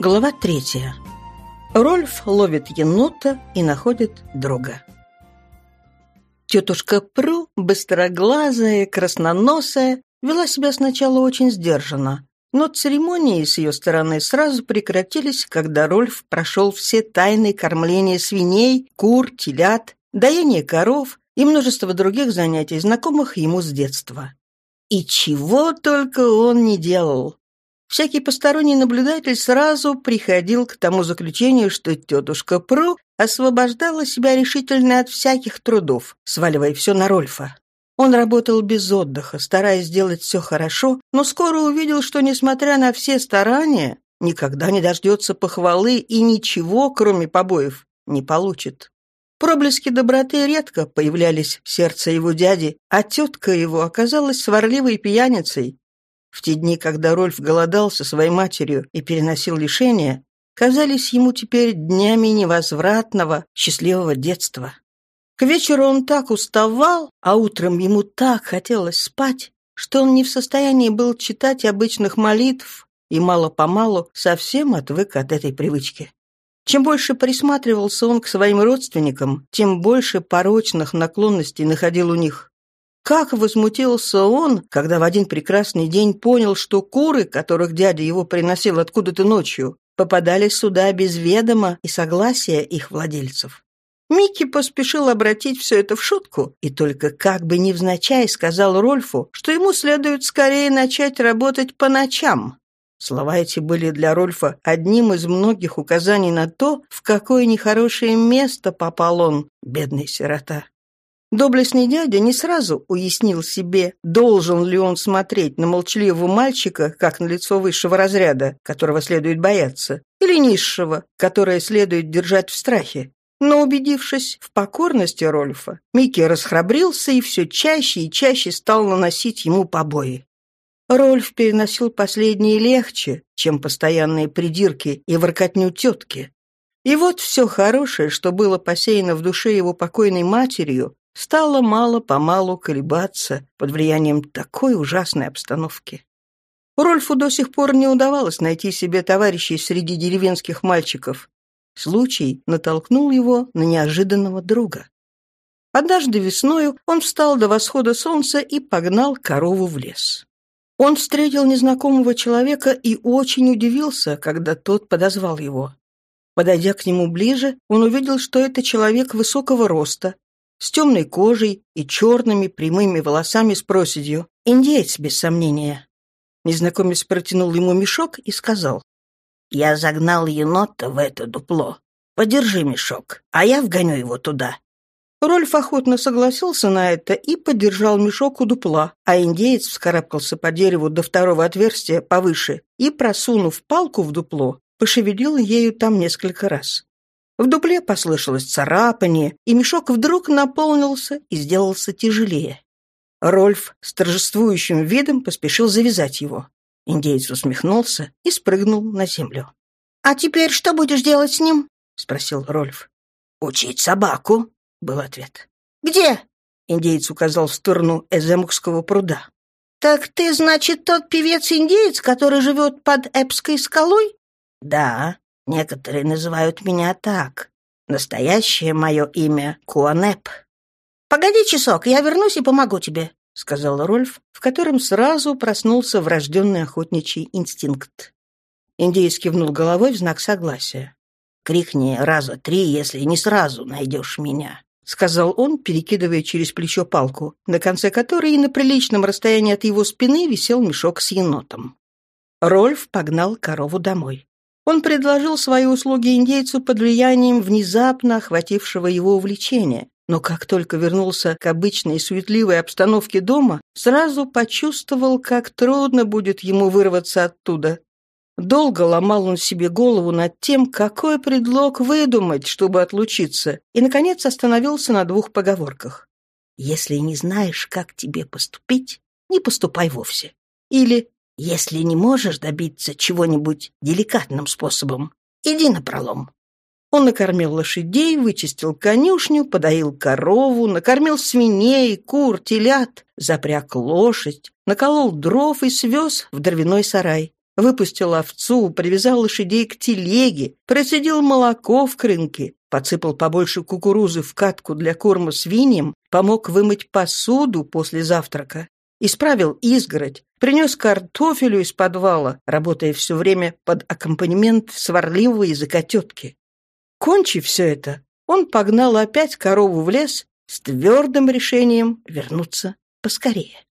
Глава третья. Рольф ловит енота и находит друга. Тетушка Пру, быстроглазая, красноносая, вела себя сначала очень сдержанно, но церемонии с ее стороны сразу прекратились, когда Рольф прошел все тайны кормления свиней, кур, телят, доения коров и множество других занятий, знакомых ему с детства. И чего только он не делал. Всякий посторонний наблюдатель сразу приходил к тому заключению, что тетушка Пру освобождала себя решительно от всяких трудов, сваливая все на Рольфа. Он работал без отдыха, стараясь сделать все хорошо, но скоро увидел, что, несмотря на все старания, никогда не дождется похвалы и ничего, кроме побоев, не получит. Проблески доброты редко появлялись в сердце его дяди, а тетка его оказалась сварливой пьяницей, в те дни, когда Рольф голодал со своей матерью и переносил лишения, казались ему теперь днями невозвратного, счастливого детства. К вечеру он так уставал, а утром ему так хотелось спать, что он не в состоянии был читать обычных молитв и мало-помалу совсем отвык от этой привычки. Чем больше присматривался он к своим родственникам, тем больше порочных наклонностей находил у них. Как возмутился он, когда в один прекрасный день понял, что куры, которых дядя его приносил откуда-то ночью, попадали сюда без ведома и согласия их владельцев. Микки поспешил обратить все это в шутку и только как бы невзначай сказал Рольфу, что ему следует скорее начать работать по ночам. Слова эти были для Рольфа одним из многих указаний на то, в какое нехорошее место попал он, бедный сирота. Доблестный дядя не сразу уяснил себе, должен ли он смотреть на молчаливого мальчика, как на лицо высшего разряда, которого следует бояться, или низшего, которое следует держать в страхе. Но убедившись в покорности Рольфа, Микки расхрабрился и все чаще и чаще стал наносить ему побои. Рольф переносил последние легче, чем постоянные придирки и воркотню тетки. И вот все хорошее, что было посеяно в душе его покойной матерью, стала мало-помалу колебаться под влиянием такой ужасной обстановки. Рольфу до сих пор не удавалось найти себе товарищей среди деревенских мальчиков. Случай натолкнул его на неожиданного друга. Однажды весною он встал до восхода солнца и погнал корову в лес. Он встретил незнакомого человека и очень удивился, когда тот подозвал его. Подойдя к нему ближе, он увидел, что это человек высокого роста, с темной кожей и черными прямыми волосами с проседью. Индеец, без сомнения. Незнакомец протянул ему мешок и сказал, «Я загнал енота в это дупло. Подержи мешок, а я вгоню его туда». Рольф охотно согласился на это и подержал мешок у дупла, а индеец вскарабкался по дереву до второго отверстия повыше и, просунув палку в дупло, пошевелил ею там несколько раз. В дупле послышалось царапание, и мешок вдруг наполнился и сделался тяжелее. Рольф с торжествующим видом поспешил завязать его. Индеец усмехнулся и спрыгнул на землю. «А теперь что будешь делать с ним?» — спросил Рольф. «Учить собаку», — был ответ. «Где?» — индеец указал в сторону Эземукского пруда. «Так ты, значит, тот певец-индеец, который живет под Эпской скалой?» «Да», Некоторые называют меня так. Настоящее мое имя — Куанеп. «Погоди часок, я вернусь и помогу тебе», — сказал Рольф, в котором сразу проснулся врожденный охотничий инстинкт. Индеец кивнул головой в знак согласия. «Крикни раза три, если не сразу найдешь меня», — сказал он, перекидывая через плечо палку, на конце которой и на приличном расстоянии от его спины висел мешок с енотом. Рольф погнал корову домой. Он предложил свои услуги индейцу под влиянием внезапно охватившего его увлечения, но как только вернулся к обычной суетливой обстановке дома, сразу почувствовал, как трудно будет ему вырваться оттуда. Долго ломал он себе голову над тем, какой предлог выдумать, чтобы отлучиться, и, наконец, остановился на двух поговорках. «Если не знаешь, как тебе поступить, не поступай вовсе». Или если не можешь добиться чего-нибудь деликатным способом, иди на пролом. Он накормил лошадей, вычистил конюшню, подоил корову, накормил свиней, кур, телят, запряг лошадь, наколол дров и свез в дровяной сарай. Выпустил овцу, привязал лошадей к телеге, процедил молоко в крынке, подсыпал побольше кукурузы в катку для корма свиньям, помог вымыть посуду после завтрака, исправил изгородь, принес картофелю из подвала, работая все время под аккомпанемент сварливого языка тетки. Кончив все это, он погнал опять корову в лес с твердым решением вернуться поскорее.